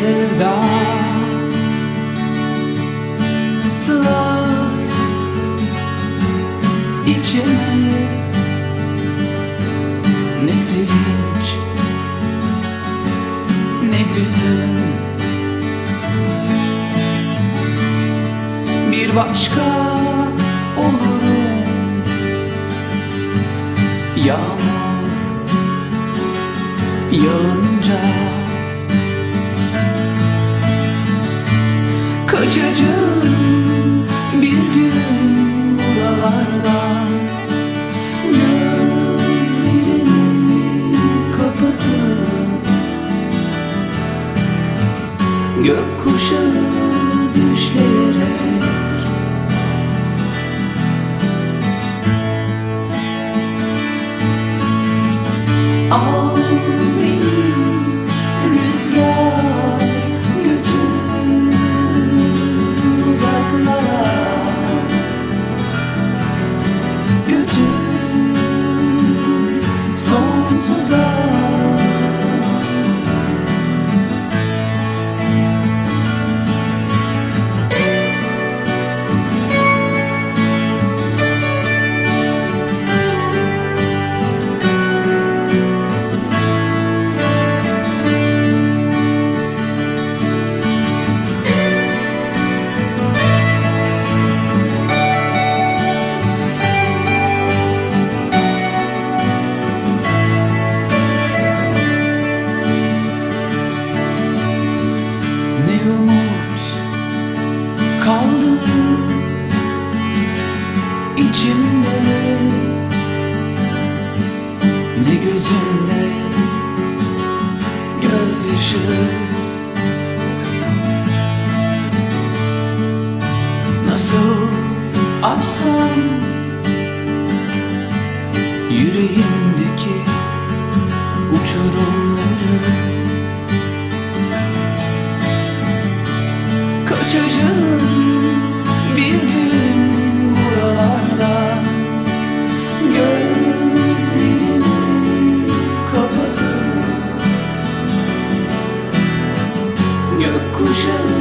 sevda. Sığar içime Ne sevinç ne hüzün Bir başka olurum. Yağmur yağmur Gökkuşağı düşlerek. Al beni rüzgar götür uzaklara. Götür sonsuza içimde Ne gözümde? Gözyaşı. Nasıl açsam yüreğimdeki uçurumları 故事。